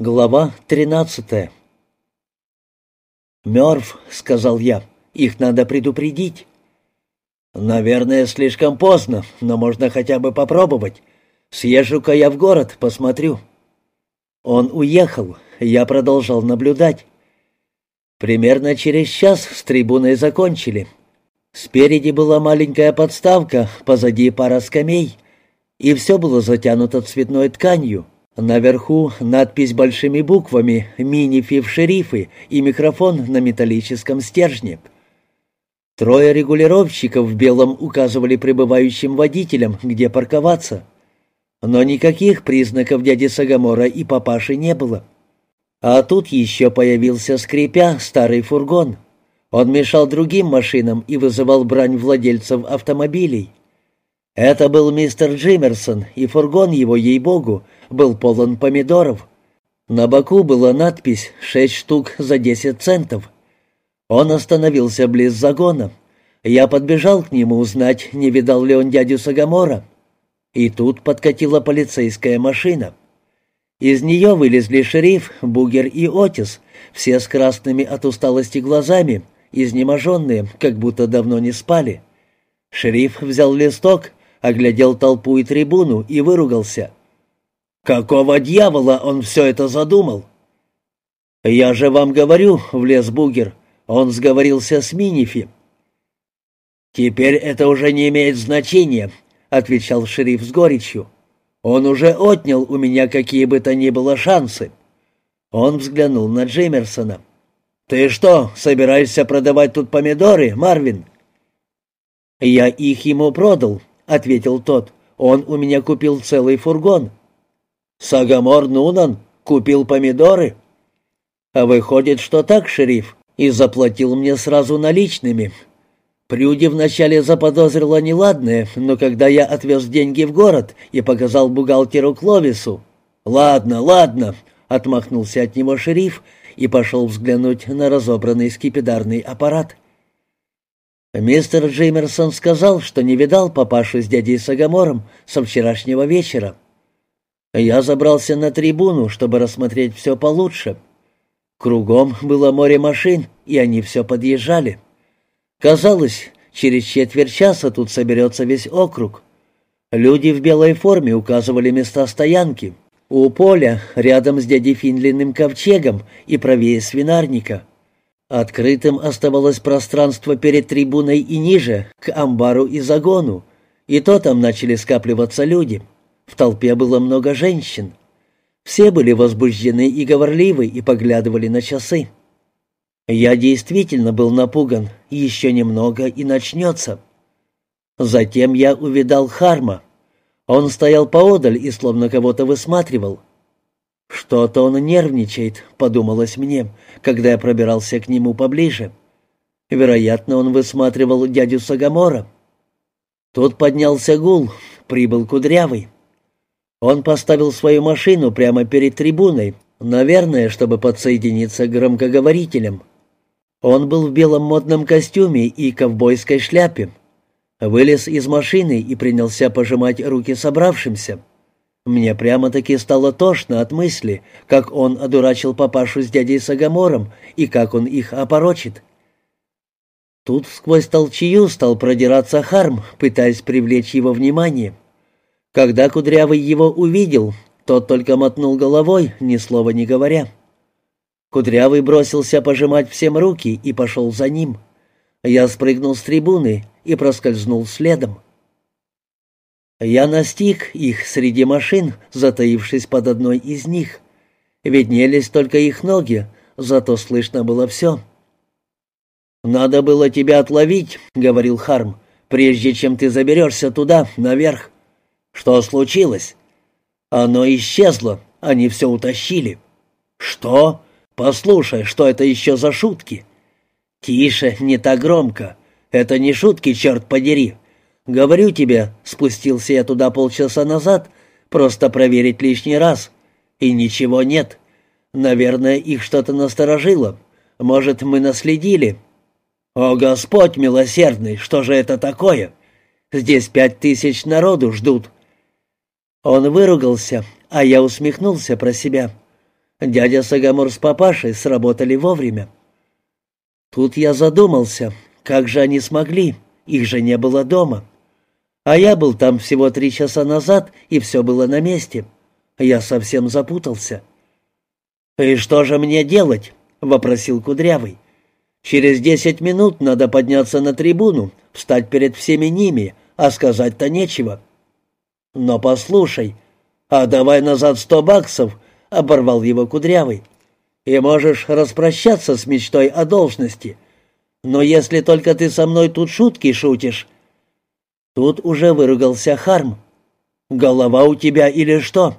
Глава тринадцатая «Мёрф», — сказал я, — «их надо предупредить». «Наверное, слишком поздно, но можно хотя бы попробовать. Съезжу-ка я в город, посмотрю». Он уехал, я продолжал наблюдать. Примерно через час с трибуной закончили. Спереди была маленькая подставка, позади пара скамей, и все было затянуто цветной тканью. Наверху надпись большими буквами «Мини-фив-шерифы» и микрофон на металлическом стержне. Трое регулировщиков в белом указывали прибывающим водителям, где парковаться. Но никаких признаков дяди Сагамора и папаши не было. А тут еще появился, скрипя, старый фургон. Он мешал другим машинам и вызывал брань владельцев автомобилей. Это был мистер Джиммерсон, и фургон его, ей-богу, был полон помидоров. На боку была надпись «Шесть штук за десять центов». Он остановился близ загона. Я подбежал к нему узнать, не видал ли он дядю Сагамора. И тут подкатила полицейская машина. Из нее вылезли шериф, Бугер и Отис, все с красными от усталости глазами, изнеможенные, как будто давно не спали. Шериф взял листок оглядел толпу и трибуну и выругался. «Какого дьявола он все это задумал?» «Я же вам говорю», — влез Бугер, — «он сговорился с Минифи». «Теперь это уже не имеет значения», — отвечал шериф с горечью. «Он уже отнял у меня какие бы то ни было шансы». Он взглянул на Джеймерсона. «Ты что, собираешься продавать тут помидоры, Марвин?» «Я их ему продал», ответил тот. «Он у меня купил целый фургон». «Сагамор Нунан купил помидоры?» «А выходит, что так, шериф, и заплатил мне сразу наличными». Прюди вначале заподозрила неладное, но когда я отвез деньги в город и показал бухгалтеру Кловису... «Ладно, ладно», — отмахнулся от него шериф и пошел взглянуть на разобранный скипидарный аппарат. Мистер Джеймерсон сказал, что не видал папашу с дядей Сагамором со вчерашнего вечера. Я забрался на трибуну, чтобы рассмотреть все получше. Кругом было море машин, и они все подъезжали. Казалось, через четверть часа тут соберется весь округ. Люди в белой форме указывали места стоянки. У поля, рядом с дядей Финлиным ковчегом и правее свинарника. Открытым оставалось пространство перед трибуной и ниже, к амбару и загону, и то там начали скапливаться люди. В толпе было много женщин. Все были возбуждены и говорливы и поглядывали на часы. Я действительно был напуган, еще немного и начнется. Затем я увидал Харма. Он стоял поодаль и словно кого-то высматривал. «Что-то он нервничает», — подумалось мне, когда я пробирался к нему поближе. Вероятно, он высматривал дядю Сагамора. Тут поднялся гул, прибыл Кудрявый. Он поставил свою машину прямо перед трибуной, наверное, чтобы подсоединиться к громкоговорителям. Он был в белом модном костюме и ковбойской шляпе. Вылез из машины и принялся пожимать руки собравшимся. Мне прямо-таки стало тошно от мысли, как он одурачил папашу с дядей Сагамором и как он их опорочит. Тут сквозь толчью стал продираться Харм, пытаясь привлечь его внимание. Когда Кудрявый его увидел, тот только мотнул головой, ни слова не говоря. Кудрявый бросился пожимать всем руки и пошел за ним. Я спрыгнул с трибуны и проскользнул следом. Я настиг их среди машин, затаившись под одной из них. Виднелись только их ноги, зато слышно было все. «Надо было тебя отловить», — говорил Харм, — «прежде чем ты заберешься туда, наверх». «Что случилось?» «Оно исчезло, они все утащили». «Что? Послушай, что это еще за шутки?» «Тише, не так громко. Это не шутки, черт подери. Говорю тебе, спустился я туда полчаса назад, просто проверить лишний раз. И ничего нет. Наверное, их что-то насторожило. Может, мы наследили. О, Господь милосердный, что же это такое? Здесь пять тысяч народу ждут. Он выругался, а я усмехнулся про себя. Дядя Сагамор с папашей сработали вовремя. Тут я задумался, как же они смогли, их же не было дома. А я был там всего три часа назад, и все было на месте. Я совсем запутался. «И что же мне делать?» — вопросил Кудрявый. «Через десять минут надо подняться на трибуну, встать перед всеми ними, а сказать-то нечего». «Но послушай, а давай назад сто баксов», — оборвал его Кудрявый. «И можешь распрощаться с мечтой о должности. Но если только ты со мной тут шутки шутишь...» Тут уже выругался Харм. «Голова у тебя или что?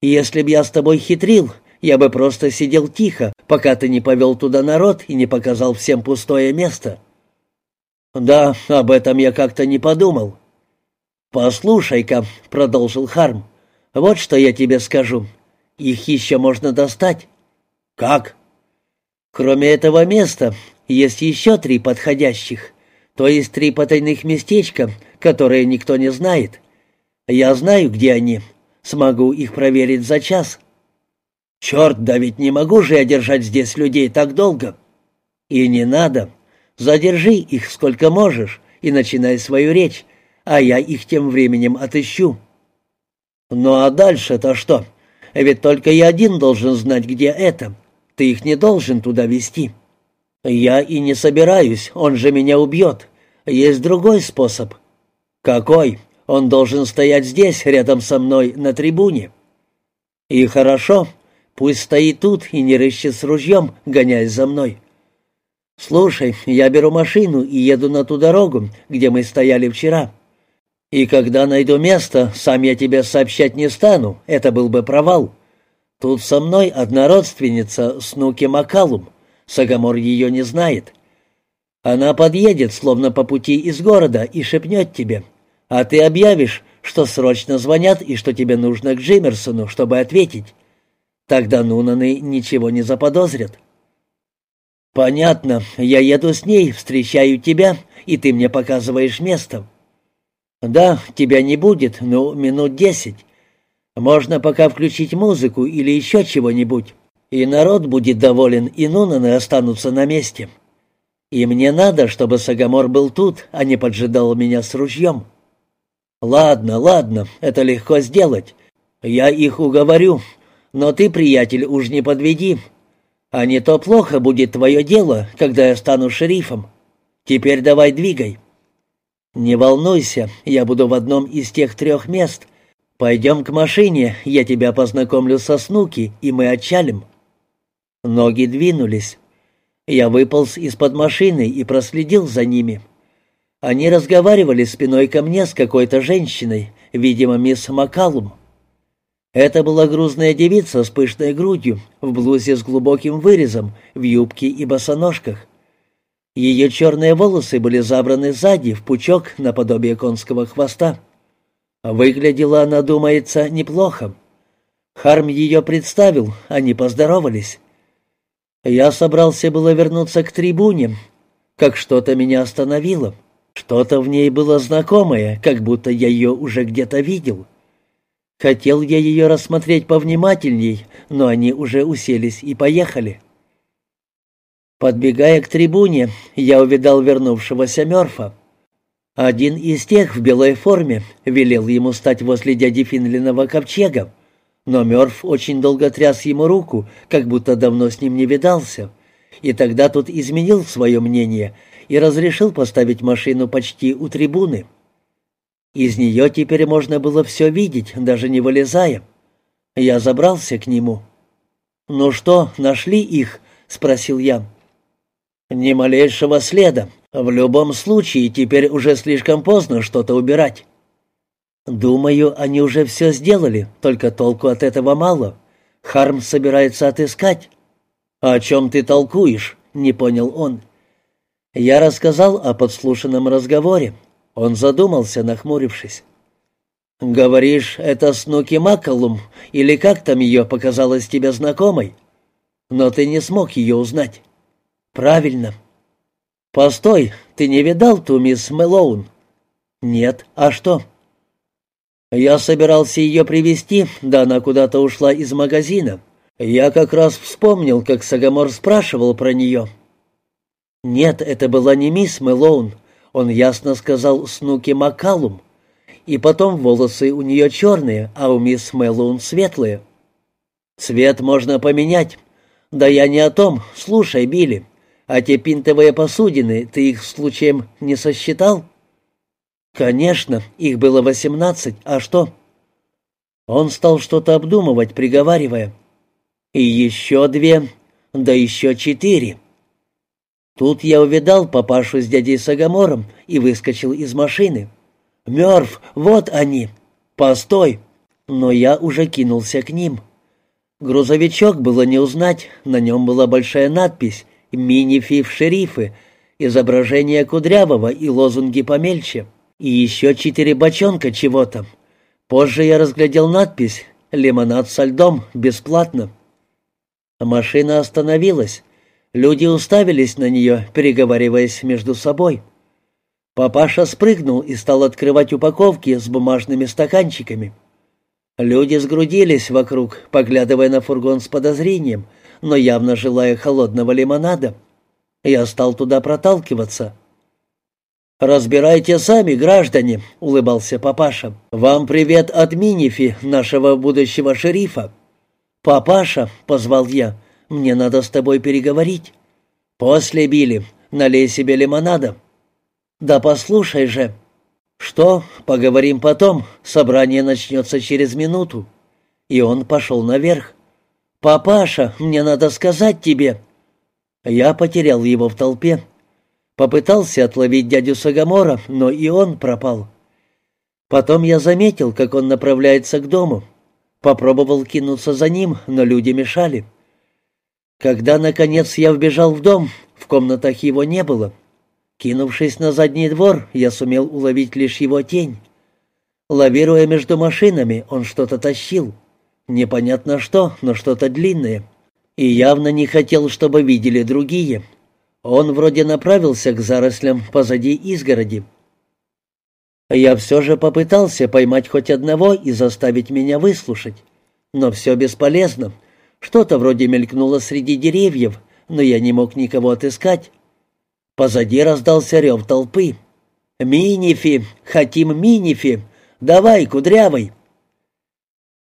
Если б я с тобой хитрил, я бы просто сидел тихо, пока ты не повел туда народ и не показал всем пустое место». «Да, об этом я как-то не подумал». «Послушай-ка», — продолжил Харм, — «вот что я тебе скажу. Их еще можно достать». «Как?» «Кроме этого места, есть еще три подходящих, то есть три потайных местечка, которые никто не знает. Я знаю, где они, смогу их проверить за час». «Черт, да ведь не могу же я держать здесь людей так долго!» «И не надо. Задержи их сколько можешь и начинай свою речь, а я их тем временем отыщу». «Ну а дальше-то что? Ведь только я один должен знать, где это. Ты их не должен туда вести». «Я и не собираюсь, он же меня убьет. Есть другой способ». «Какой? Он должен стоять здесь, рядом со мной, на трибуне». «И хорошо, Пусть стоит тут и не рыщет с ружьем, гоняясь за мной. Слушай, я беру машину и еду на ту дорогу, где мы стояли вчера. И когда найду место, сам я тебе сообщать не стану, это был бы провал. Тут со мной одна родственница, Снуки Макалум. Сагамор ее не знает. Она подъедет, словно по пути из города, и шепнет тебе. А ты объявишь, что срочно звонят и что тебе нужно к Джиммерсону, чтобы ответить. Тогда Нунаны ничего не заподозрят. «Понятно. Я еду с ней, встречаю тебя, и ты мне показываешь место». «Да, тебя не будет, ну, минут десять. Можно пока включить музыку или еще чего-нибудь, и народ будет доволен, и Нунаны останутся на месте. И мне надо, чтобы Сагамор был тут, а не поджидал меня с ружьем». «Ладно, ладно, это легко сделать. Я их уговорю, но ты, приятель, уж не подведи. А не то плохо будет твое дело, когда я стану шерифом. Теперь давай двигай». «Не волнуйся, я буду в одном из тех трех мест. Пойдем к машине, я тебя познакомлю со Снуки, и мы отчалим». Ноги двинулись. Я выполз из-под машины и проследил за ними. Они разговаривали спиной ко мне с какой-то женщиной, видимо, мисс Макалум. Это была грузная девица с пышной грудью, в блузе с глубоким вырезом, в юбке и босоножках. Ее черные волосы были забраны сзади в пучок наподобие конского хвоста. Выглядела она, думается, неплохо. Харм ее представил, они поздоровались. Я собрался было вернуться к трибуне, как что-то меня остановило. Что-то в ней было знакомое, как будто я ее уже где-то видел. Хотел я ее рассмотреть повнимательней, но они уже уселись и поехали. Подбегая к трибуне, я увидал вернувшегося Мёрфа. Один из тех в белой форме велел ему стать возле дяди Финлиного ковчега, но Мёрф очень долго тряс ему руку, как будто давно с ним не видался, и тогда тот изменил свое мнение и разрешил поставить машину почти у трибуны. Из нее теперь можно было все видеть, даже не вылезая. Я забрался к нему. «Ну что, нашли их?» — спросил я. «Ни малейшего следа. В любом случае, теперь уже слишком поздно что-то убирать». «Думаю, они уже все сделали, только толку от этого мало. Харм собирается отыскать». «О чем ты толкуешь?» — не понял он. Я рассказал о подслушанном разговоре. Он задумался, нахмурившись. «Говоришь, это Снуки Макколум, или как там ее показалось тебе знакомой? Но ты не смог ее узнать». «Правильно». «Постой, ты не видал ту мисс Мэлоун?» «Нет. А что?» «Я собирался ее привести, да она куда-то ушла из магазина. Я как раз вспомнил, как Сагамор спрашивал про нее. Нет, это была не мисс Мэлоун. Он ясно сказал Снуки Маккалум. И потом волосы у нее черные, а у мисс Мэлоун светлые. Цвет можно поменять. Да я не о том. Слушай, Билли, а те пинтовые посудины, ты их случаем не сосчитал? Конечно, их было восемнадцать. А что? Он стал что-то обдумывать, приговаривая. И еще две, да еще четыре. Тут я увидал папашу с дядей Сагамором и выскочил из машины. «Мёрф, вот они! Постой!» Но я уже кинулся к ним. Грузовичок было не узнать, на нем была большая надпись «Мини-фиф-шерифы», изображение Кудрявого и лозунги помельче, и еще четыре бочонка чего-то. Позже я разглядел надпись «Лимонад со льдом, бесплатно». Машина остановилась. Люди уставились на нее, переговариваясь между собой. Папаша спрыгнул и стал открывать упаковки с бумажными стаканчиками. Люди сгрудились вокруг, поглядывая на фургон с подозрением, но явно желая холодного лимонада. Я стал туда проталкиваться. «Разбирайте сами, граждане», — улыбался папаша. «Вам привет от Минифи, нашего будущего шерифа». «Папаша», — позвал я, — «мне надо с тобой переговорить». «После, Билли, налей себе лимонада». «Да послушай же». «Что? Поговорим потом. Собрание начнется через минуту». И он пошел наверх. «Папаша, мне надо сказать тебе». Я потерял его в толпе. Попытался отловить дядю Сагамора, но и он пропал. Потом я заметил, как он направляется к дому. Попробовал кинуться за ним, но люди мешали. Когда, наконец, я вбежал в дом, в комнатах его не было. Кинувшись на задний двор, я сумел уловить лишь его тень. Лавируя между машинами, он что-то тащил. Непонятно что, но что-то длинное. И явно не хотел, чтобы видели другие. Он вроде направился к зарослям позади изгороди. Я все же попытался поймать хоть одного и заставить меня выслушать. Но все бесполезно. Что-то вроде мелькнуло среди деревьев, но я не мог никого отыскать. Позади раздался рев толпы. «Минифи! Хотим Минифи! Давай, кудрявый!»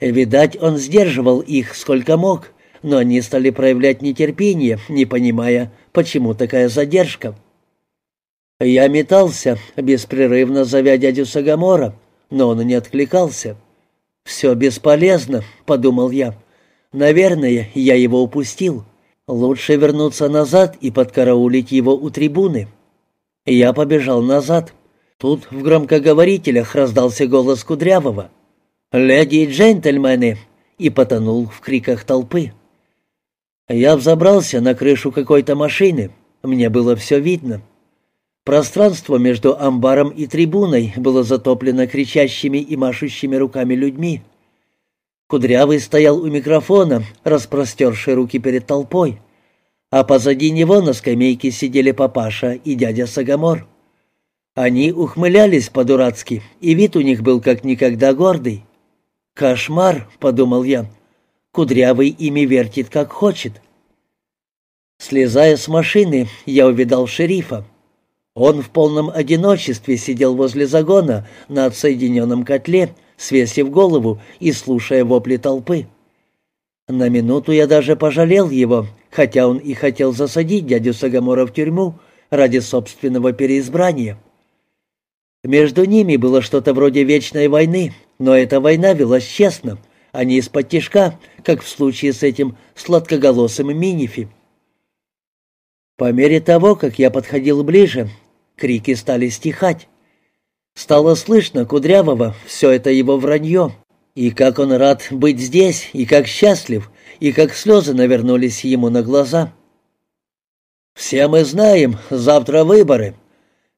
Видать, он сдерживал их сколько мог, но они стали проявлять нетерпение, не понимая, почему такая задержка. Я метался, беспрерывно зовя дядю Сагамора, но он не откликался. «Все бесполезно», — подумал я. «Наверное, я его упустил». Лучше вернуться назад и подкараулить его у трибуны. Я побежал назад. Тут в громкоговорителях раздался голос Кудрявого. «Леди и джентльмены!» и потонул в криках толпы. Я взобрался на крышу какой-то машины. Мне было все видно. Пространство между амбаром и трибуной было затоплено кричащими и машущими руками людьми. Кудрявый стоял у микрофона, распростерший руки перед толпой, а позади него на скамейке сидели папаша и дядя Сагамор. Они ухмылялись по-дурацки, и вид у них был как никогда гордый. «Кошмар», — подумал я, — «кудрявый ими вертит, как хочет». Слезая с машины, я увидал шерифа. Он в полном одиночестве сидел возле загона на отсоединенном котле, свесив голову и слушая вопли толпы. На минуту я даже пожалел его, хотя он и хотел засадить дядю Сагамора в тюрьму ради собственного переизбрания. Между ними было что-то вроде вечной войны, но эта война велась честно, не из-под тишка, как в случае с этим сладкоголосым Минифи. По мере того, как я подходил ближе, крики стали стихать. Стало слышно Кудрявого, все это его вранье. И как он рад быть здесь, и как счастлив, и как слезы навернулись ему на глаза. «Все мы знаем, завтра выборы.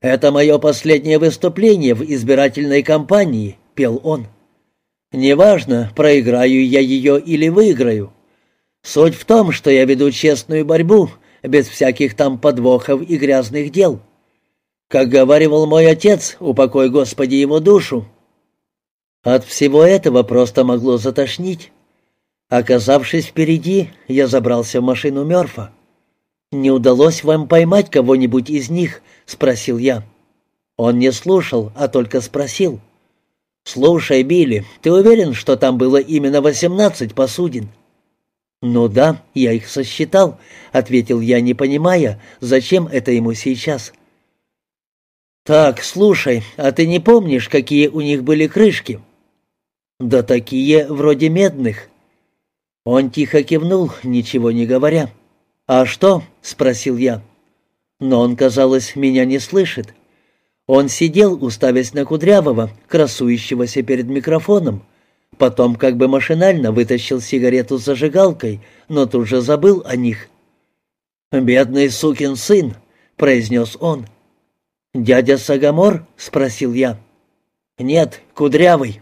Это мое последнее выступление в избирательной кампании», — пел он. «Неважно, проиграю я ее или выиграю. Суть в том, что я веду честную борьбу, без всяких там подвохов и грязных дел. Как говаривал мой отец, упокой Господи его душу. От всего этого просто могло затошнить. Оказавшись впереди, я забрался в машину Мёрфа. «Не удалось вам поймать кого-нибудь из них?» — спросил я. Он не слушал, а только спросил. «Слушай, Билли, ты уверен, что там было именно восемнадцать посудин?» «Ну да, я их сосчитал», — ответил я, не понимая, зачем это ему сейчас. «Так, слушай, а ты не помнишь, какие у них были крышки?» «Да такие, вроде медных». Он тихо кивнул, ничего не говоря. «А что?» — спросил я. Но он, казалось, меня не слышит. Он сидел, уставясь на Кудрявого, красующегося перед микрофоном. Потом как бы машинально вытащил сигарету с зажигалкой, но тут же забыл о них. «Бедный сукин сын», — произнес он. «Дядя Сагамор?» — спросил я. «Нет, Кудрявый».